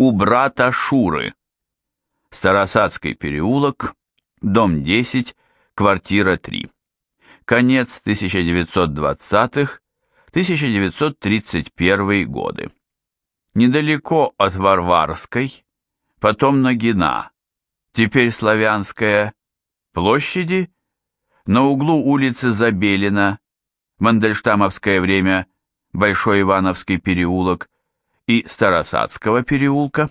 У брата Шуры. Старосадский переулок, дом 10, квартира 3. Конец 1920-х, 1931 годы. Недалеко от Варварской, потом Нагина, теперь Славянская, площади, на углу улицы Забелина, Мандельштамовское время, Большой Ивановский переулок и Старосадского переулка,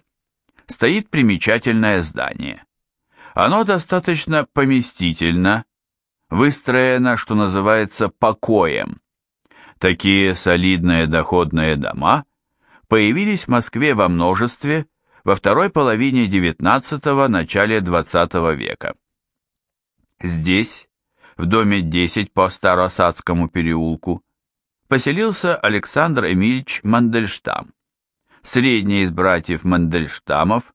стоит примечательное здание. Оно достаточно поместительно, выстроено, что называется, покоем. Такие солидные доходные дома появились в Москве во множестве во второй половине XIX – начале XX века. Здесь, в доме 10 по Старосадскому переулку, поселился Александр Эмильевич Мандельштам, средний из братьев Мандельштамов,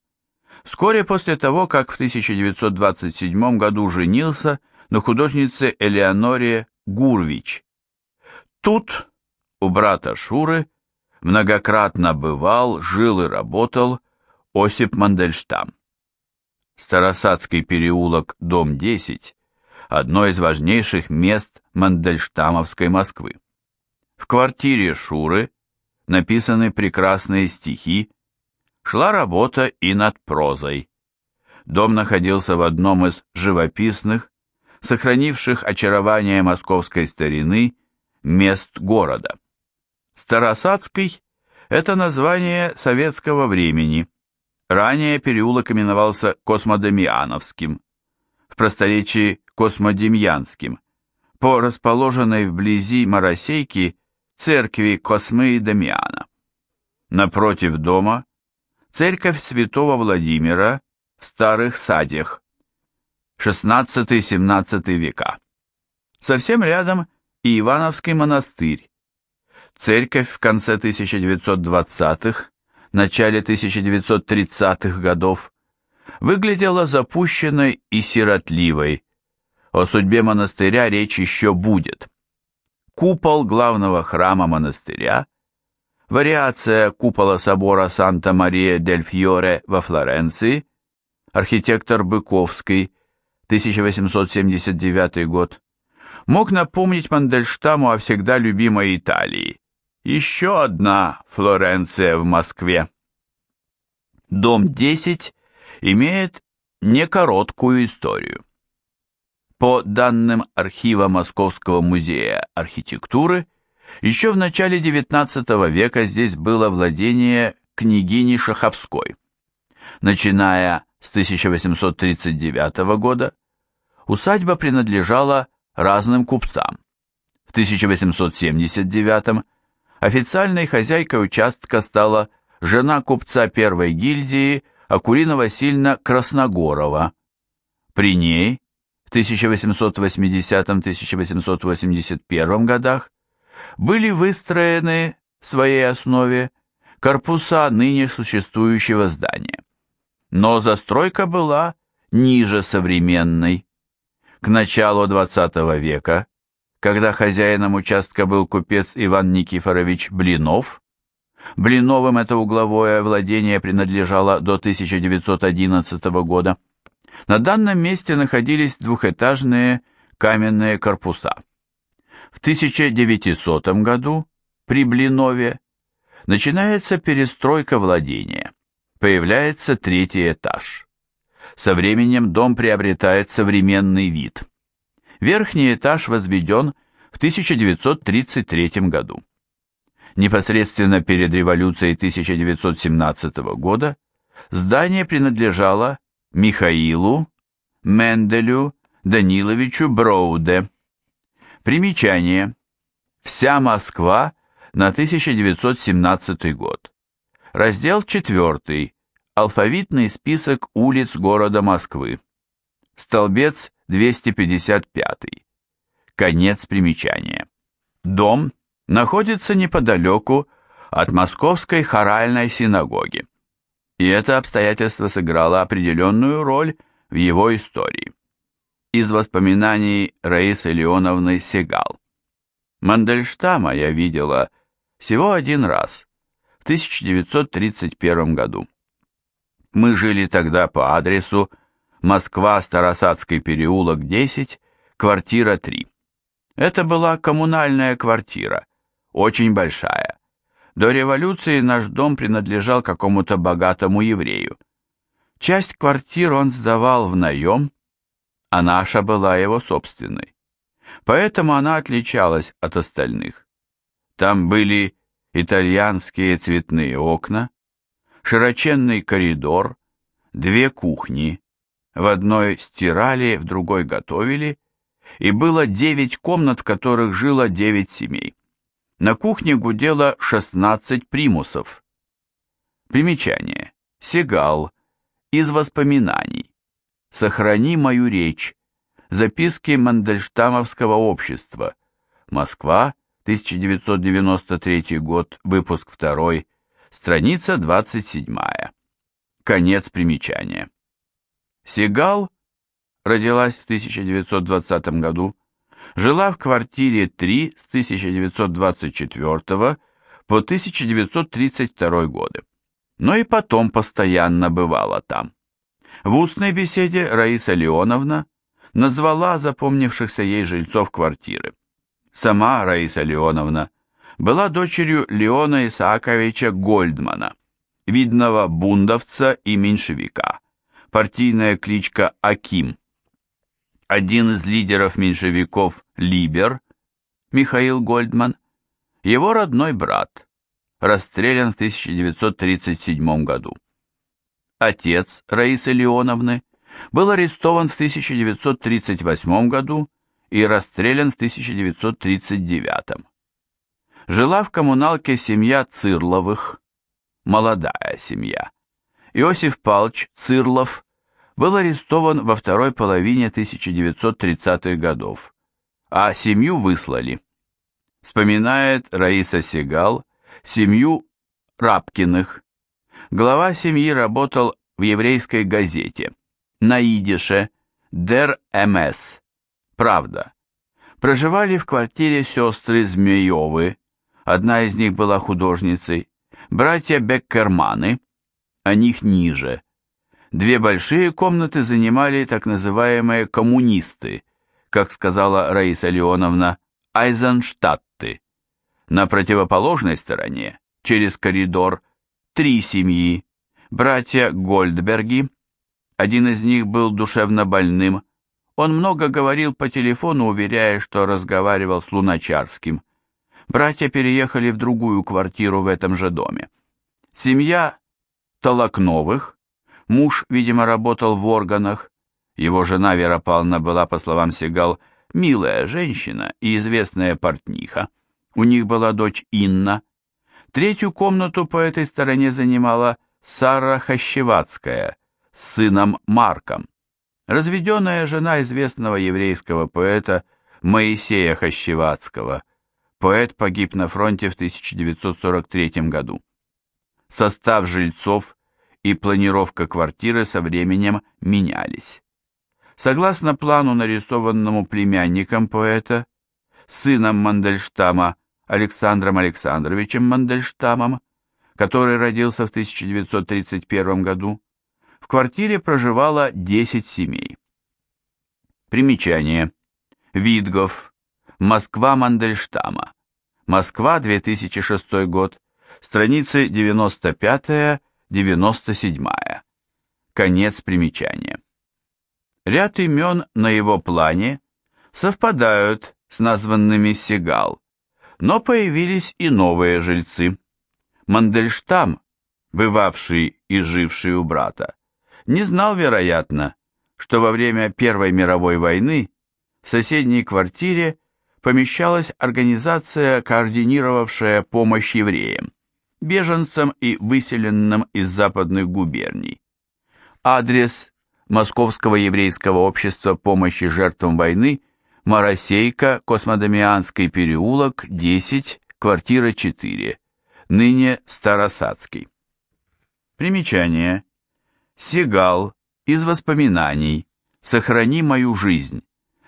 вскоре после того, как в 1927 году женился на художнице Элеоноре Гурвич. Тут, у брата Шуры, многократно бывал, жил и работал Осип Мандельштам. Старосадский переулок, дом 10, одно из важнейших мест Мандельштамовской Москвы. В квартире Шуры написаны прекрасные стихи, шла работа и над прозой. Дом находился в одном из живописных, сохранивших очарование московской старины, мест города. Старосадский – это название советского времени. Ранее переулок именовался Космодемьяновским, в просторечии Космодемьянским, по расположенной вблизи Моросейки церкви Космы и Дамиана. Напротив дома церковь святого Владимира в Старых Садях, 16-17 века. Совсем рядом и Ивановский монастырь. Церковь в конце 1920-х, начале 1930-х годов выглядела запущенной и сиротливой. О судьбе монастыря речь еще будет. Купол главного храма монастыря, вариация купола собора Санта-Мария-дель-Фьоре во Флоренции, архитектор Быковский, 1879 год, мог напомнить Мандельштаму о всегда любимой Италии. Еще одна Флоренция в Москве. Дом 10 имеет некороткую историю. По данным архива Московского музея архитектуры, еще в начале XIX века здесь было владение княгини Шаховской. Начиная с 1839 года, усадьба принадлежала разным купцам. В 1879 официальной хозяйкой участка стала жена купца первой гильдии Акулина Васильевна Красногорова. При ней 1880-1881 годах были выстроены в своей основе корпуса ныне существующего здания. Но застройка была ниже современной. К началу XX века, когда хозяином участка был купец Иван Никифорович Блинов, Блиновым это угловое владение принадлежало до 1911 года. На данном месте находились двухэтажные каменные корпуса. В 1900 году при Блинове начинается перестройка владения. Появляется третий этаж. Со временем дом приобретает современный вид. Верхний этаж возведен в 1933 году непосредственно перед революцией 1917 года, здание принадлежало Михаилу Менделю Даниловичу Броуде. Примечание. Вся Москва на 1917 год. Раздел 4. Алфавитный список улиц города Москвы. Столбец 255. Конец примечания. Дом находится неподалеку от Московской хоральной синагоги. И это обстоятельство сыграло определенную роль в его истории. Из воспоминаний Раисы Леоновны Сегал. Мандельштама я видела всего один раз, в 1931 году. Мы жили тогда по адресу Москва, Старосадский переулок, 10, квартира 3. Это была коммунальная квартира, очень большая. До революции наш дом принадлежал какому-то богатому еврею. Часть квартир он сдавал в наем, а наша была его собственной. Поэтому она отличалась от остальных. Там были итальянские цветные окна, широченный коридор, две кухни, в одной стирали, в другой готовили, и было девять комнат, в которых жило девять семей. На кухне гудело 16 примусов. Примечание. Сегал. Из воспоминаний. Сохрани мою речь. Записки Мандельштамовского общества. Москва, 1993 год, выпуск 2, страница 27. Конец примечания. Сигал родилась в 1920 году, жила в квартире 3 с 1924 по 1932 годы, но и потом постоянно бывала там. В устной беседе Раиса Леоновна назвала запомнившихся ей жильцов квартиры. Сама Раиса Леоновна была дочерью Леона Исааковича Гольдмана, видного бундовца и меньшевика, партийная кличка Аким. Один из лидеров меньшевиков Либер, Михаил Гольдман, его родной брат, расстрелян в 1937 году. Отец Раисы Леоновны был арестован в 1938 году и расстрелян в 1939. Жила в коммуналке семья Цирловых, молодая семья. Иосиф Палч Цирлов был арестован во второй половине 1930-х годов, а семью выслали. Вспоминает Раиса Сегал семью Рабкиных. Глава семьи работал в еврейской газете на идише «Дер МС» Правда. Проживали в квартире сестры Змеевы, одна из них была художницей, братья Беккерманы, о них ниже. Две большие комнаты занимали так называемые коммунисты, как сказала Раиса Леоновна, Айзенштадты. На противоположной стороне, через коридор, три семьи, братья Гольдберги, один из них был душевно больным, он много говорил по телефону, уверяя, что разговаривал с Луначарским. Братья переехали в другую квартиру в этом же доме. Семья Толокновых, муж, видимо, работал в органах, его жена Вера Павловна была, по словам Сигал, милая женщина и известная портниха. У них была дочь Инна. Третью комнату по этой стороне занимала Сара Хащевацкая с сыном Марком разведенная жена известного еврейского поэта Моисея Хащевацкого. Поэт погиб на фронте в 1943 году. Состав жильцов и планировка квартиры со временем менялись. Согласно плану, нарисованному племянником поэта, сыном Мандельштама Александром Александровичем Мандельштамом, который родился в 1931 году, в квартире проживало 10 семей. Примечание. Видгов. Москва Мандельштама. Москва, 2006 год. Страницы 95-97. Конец примечания. Ряд имен на его плане совпадают с названными Сигал, но появились и новые жильцы. Мандельштам, бывавший и живший у брата, не знал, вероятно, что во время Первой мировой войны в соседней квартире помещалась организация, координировавшая помощь евреям, беженцам и выселенным из западных губерний. Адрес Московского еврейского общества помощи жертвам войны Моросейка, Космодемианский переулок, 10, квартира 4, ныне Старосадский. Примечание. Сигал, из воспоминаний, «Сохрани мою жизнь»,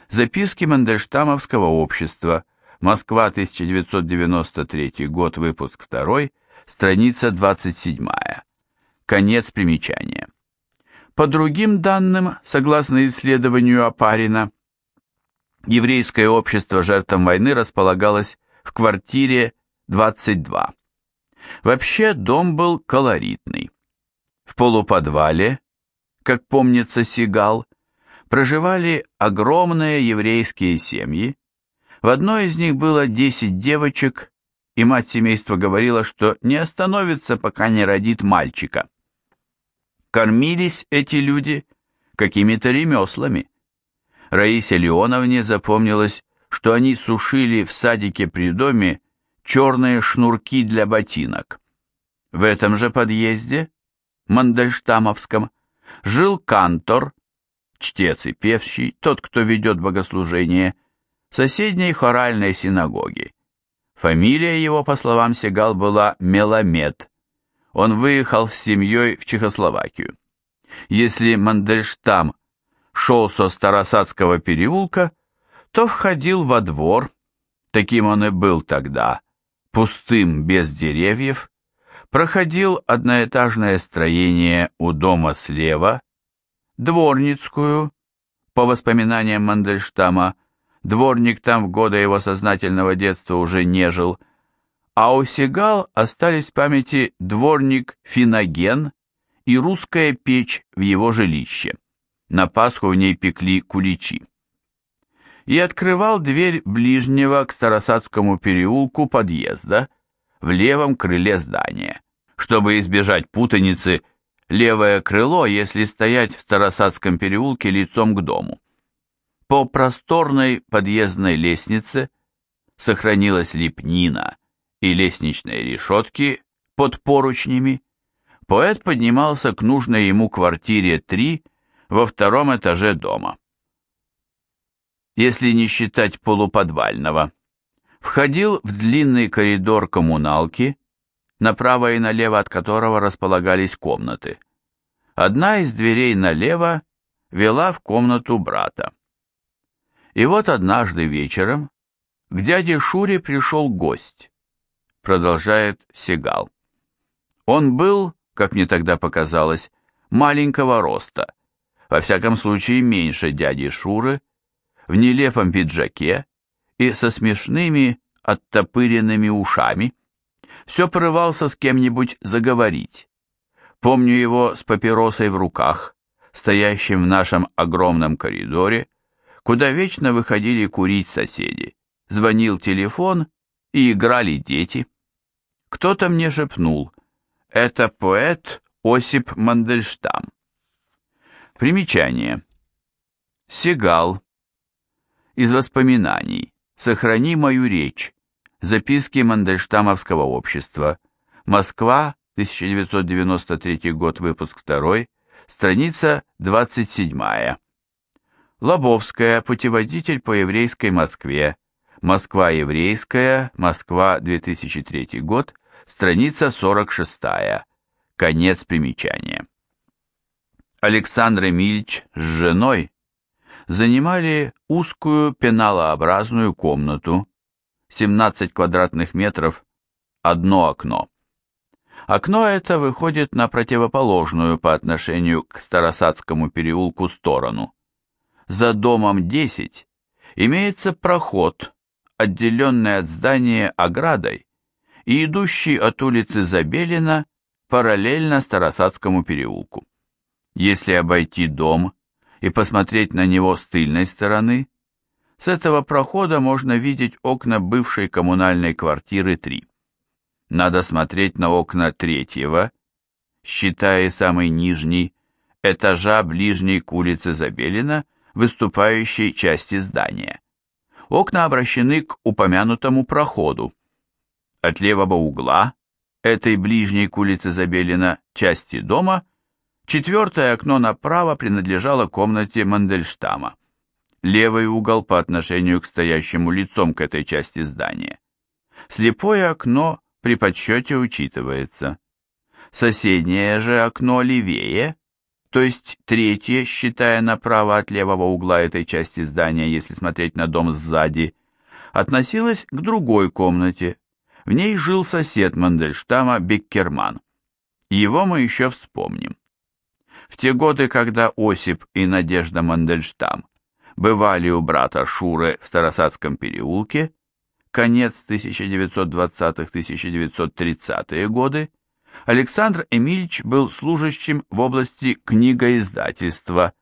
записки Мандельштамовского общества, Москва, 1993 год, выпуск 2, страница 27. Конец примечания. По другим данным, согласно исследованию Апарина, еврейское общество жертвам войны располагалось в квартире 22. Вообще дом был колоритный. В полуподвале, как помнится Сигал, проживали огромные еврейские семьи. В одной из них было 10 девочек, и мать семейства говорила, что не остановится, пока не родит мальчика. Кормились эти люди какими-то ремеслами. Раисе Леоновне запомнилось, что они сушили в садике при доме черные шнурки для ботинок. В этом же подъезде, Мандельштамовском, жил кантор, чтец и певчий, тот, кто ведет богослужение, соседней хоральной синагоги. Фамилия его, по словам Сегал, была Меламед. Он выехал с семьей в Чехословакию. Если Мандельштам шел со Старосадского переулка, то входил во двор, таким он и был тогда, пустым, без деревьев, проходил одноэтажное строение у дома слева, дворницкую, по воспоминаниям Мандельштама, дворник там в годы его сознательного детства уже не жил, а у Сигал остались в памяти дворник Финоген и русская печь в его жилище. На Пасху в ней пекли куличи. И открывал дверь ближнего к Старосадскому переулку подъезда в левом крыле здания, чтобы избежать путаницы левое крыло, если стоять в Старосадском переулке лицом к дому. По просторной подъездной лестнице сохранилась лепнина и лестничные решетки под поручнями. Поэт поднимался к нужной ему квартире 3 во втором этаже дома. Если не считать полуподвального, входил в длинный коридор коммуналки, направо и налево от которого располагались комнаты. Одна из дверей налево вела в комнату брата. И вот однажды вечером к дяде Шуре пришел гость, продолжает Сигал. Он был, как мне тогда показалось, маленького роста, во всяком случае меньше дяди Шуры, в нелепом пиджаке и со смешными оттопыренными ушами, все порывался с кем-нибудь заговорить. Помню его с папиросой в руках, стоящим в нашем огромном коридоре, куда вечно выходили курить соседи. Звонил телефон, и играли дети. Кто-то мне шепнул, это поэт Осип Мандельштам. Примечание. Сигал. Из воспоминаний. Сохрани мою речь. Записки Мандельштамовского общества. Москва, 1993 год, выпуск 2, страница 27. Лобовская, путеводитель по еврейской Москве. Москва еврейская, Москва, 2003 год, страница 46. Конец примечания. Александр Эмильевич с женой занимали узкую пеналообразную комнату, 17 квадратных метров, одно окно. Окно это выходит на противоположную по отношению к Старосадскому переулку сторону. За домом 10 имеется проход, отделенный от здания оградой и идущий от улицы Забелина параллельно Старосадскому переулку. Если обойти дом и посмотреть на него с тыльной стороны, с этого прохода можно видеть окна бывшей коммунальной квартиры 3. Надо смотреть на окна третьего, считая самый нижний, этажа ближней к улице Забелина, выступающей части здания. Окна обращены к упомянутому проходу. От левого угла этой ближней к улице Забелина части дома – Четвертое окно направо принадлежало комнате Мандельштама. Левый угол по отношению к стоящему лицом к этой части здания. Слепое окно при подсчете учитывается. Соседнее же окно левее, то есть третье, считая направо от левого угла этой части здания, если смотреть на дом сзади, относилось к другой комнате. В ней жил сосед Мандельштама Беккерман. Его мы еще вспомним. В те годы, когда Осип и Надежда Мандельштам бывали у брата Шуры в Старосадском переулке, конец 1920-1930-е годы, Александр Эмильевич был служащим в области книгоиздательства,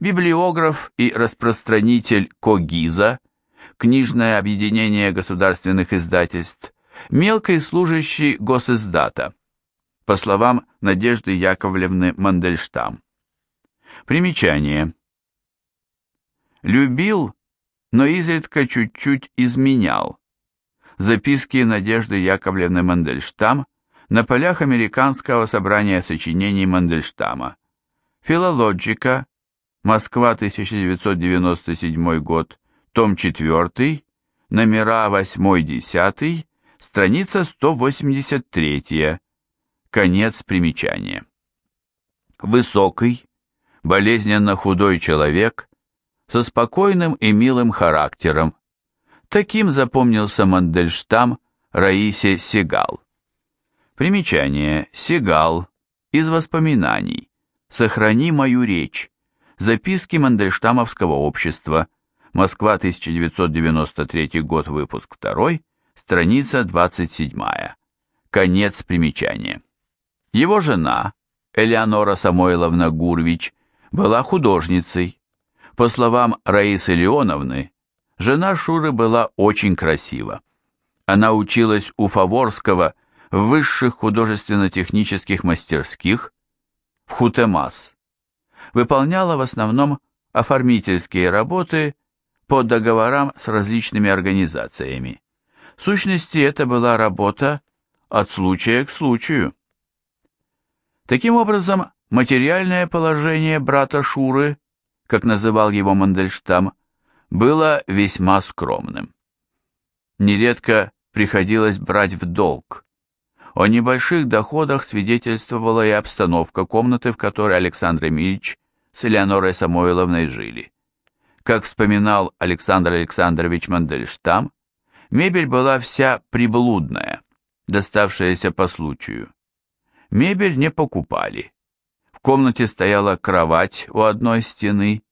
библиограф и распространитель Когиза, книжное объединение государственных издательств, мелкий служащий госиздата, по словам Надежды Яковлевны Мандельштам. Примечание. Любил, но изредка чуть-чуть изменял. Записки Надежды Яковлевны Мандельштам на полях американского собрания сочинений Мандельштама. Филологика, Москва, 1997 год, том 4, номера 8-10, страница 183, конец примечания. Высокий, болезненно худой человек со спокойным и милым характером. Таким запомнился Мандельштам Раисе Сигал. Примечание. Сигал. Из воспоминаний. Сохрани мою речь. Записки Мандельштамовского общества. Москва, 1993 год, выпуск 2, страница 27. Конец примечания. Его жена, Элеонора Самойловна Гурвич, была художницей. По словам Раисы Леоновны, жена Шуры была очень красива. Она училась у Фаворского в высших художественно-технических мастерских, в Хутемас. Выполняла в основном оформительские работы по договорам с различными организациями. В сущности, это была работа от случая к случаю. Таким образом, материальное положение брата Шуры, как называл его Мандельштам, было весьма скромным. Нередко приходилось брать в долг. О небольших доходах свидетельствовала и обстановка комнаты, в которой Александр Эмильевич с Элеонорой Самойловной жили. Как вспоминал Александр Александрович Мандельштам, мебель была вся приблудная, доставшаяся по случаю. Мебель не покупали. В комнате стояла кровать у одной стены,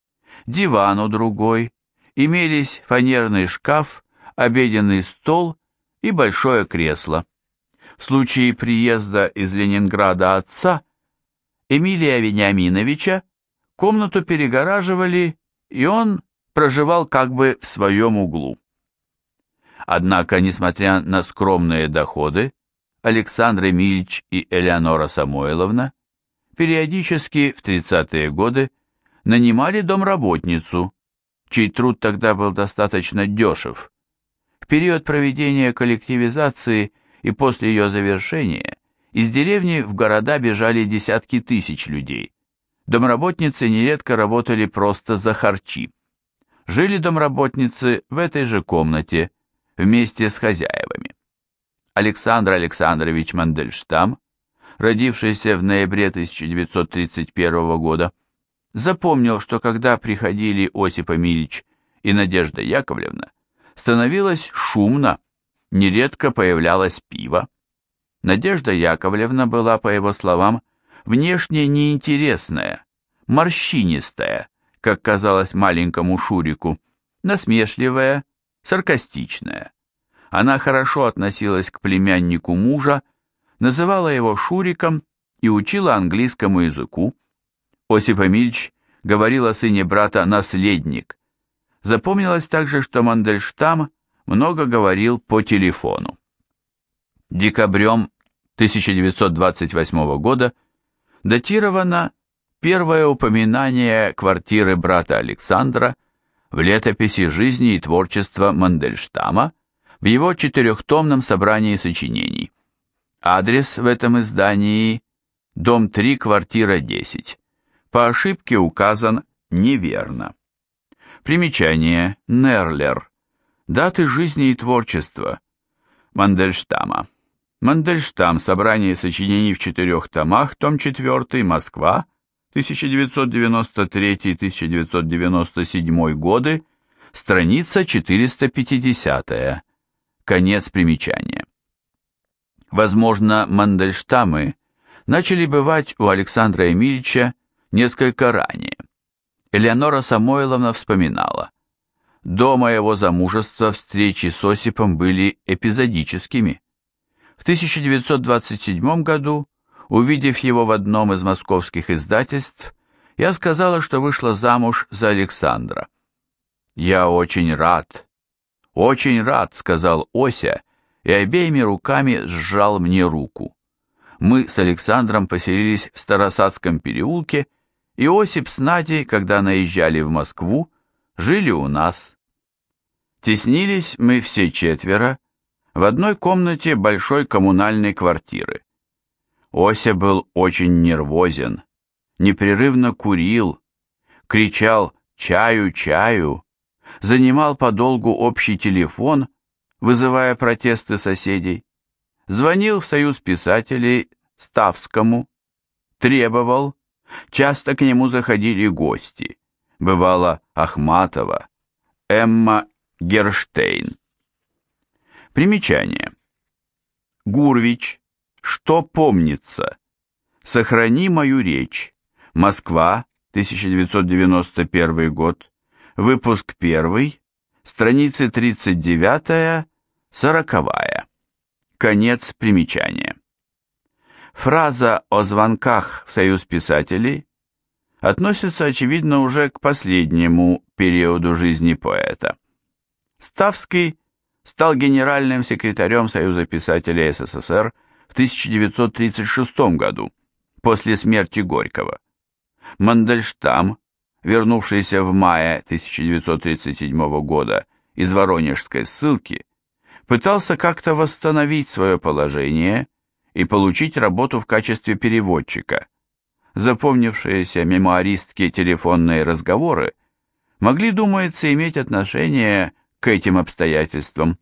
диван у другой, имелись фанерный шкаф, обеденный стол и большое кресло. В случае приезда из Ленинграда отца Эмилия Вениаминовича комнату перегораживали, и он проживал как бы в своем углу. Однако, несмотря на скромные доходы, Александр Эмильевич и Элеонора Самойловна периодически в 30-е годы нанимали домработницу, чей труд тогда был достаточно дешев. В период проведения коллективизации и после ее завершения из деревни в города бежали десятки тысяч людей. Домработницы нередко работали просто за харчи. Жили домработницы в этой же комнате вместе с хозяевами. Александр Александрович Мандельштам, родившийся в ноябре 1931 года, запомнил, что когда приходили Осип Эмильевич и Надежда Яковлевна, становилось шумно, нередко появлялось пиво. Надежда Яковлевна была, по его словам, внешне неинтересная, морщинистая, как казалось маленькому Шурику, насмешливая, саркастичная. Она хорошо относилась к племяннику мужа, называла его Шуриком и учила английскому языку. Осип Эмильевич говорил о сыне брата «наследник». Запомнилось также, что Мандельштам много говорил по телефону. Декабрем 1928 года датировано первое упоминание квартиры брата Александра в летописи жизни и творчества Мандельштама в его четырехтомном собрании сочинений. Адрес в этом издании – дом 3, квартира 10. По ошибке указан неверно. Примечание Нерлер. Даты жизни и творчества Мандельштама. Мандельштам. Собрание сочинений в четырех томах. Том 4. Москва. 1993-1997 годы. Страница 450. Конец примечания. Возможно, Мандельштамы начали бывать у Александра Эмильевича несколько ранее. Элеонора Самойловна вспоминала. До моего замужества встречи с Осипом были эпизодическими. В 1927 году, увидев его в одном из московских издательств, я сказала, что вышла замуж за Александра. «Я очень рад, очень рад», — сказал Ося, и обеими руками сжал мне руку. Мы с Александром поселились в Старосадском переулке, и Осип с Надей, когда наезжали в Москву, жили у нас. Теснились мы все четверо в одной комнате большой коммунальной квартиры. Ося был очень нервозен, непрерывно курил, кричал «чаю, чаю», занимал подолгу общий телефон, вызывая протесты соседей, звонил в Союз писателей Ставскому, требовал, часто к нему заходили гости, бывало Ахматова, Эмма Герштейн. Примечание. Гурвич. Что помнится? Сохрани мою речь. Москва, 1991 год. Выпуск 1. Страницы 39-40. Конец примечания. Фраза о звонках в Союз писателей относится, очевидно, уже к последнему периоду жизни поэта. Ставский стал генеральным секретарем Союза писателей СССР в 1936 году, после смерти Горького. Мандельштам, вернувшийся в мае 1937 года из Воронежской ссылки, пытался как-то восстановить свое положение и получить работу в качестве переводчика. Запомнившиеся мемуаристки телефонные разговоры могли, думается, иметь отношение к этим обстоятельствам.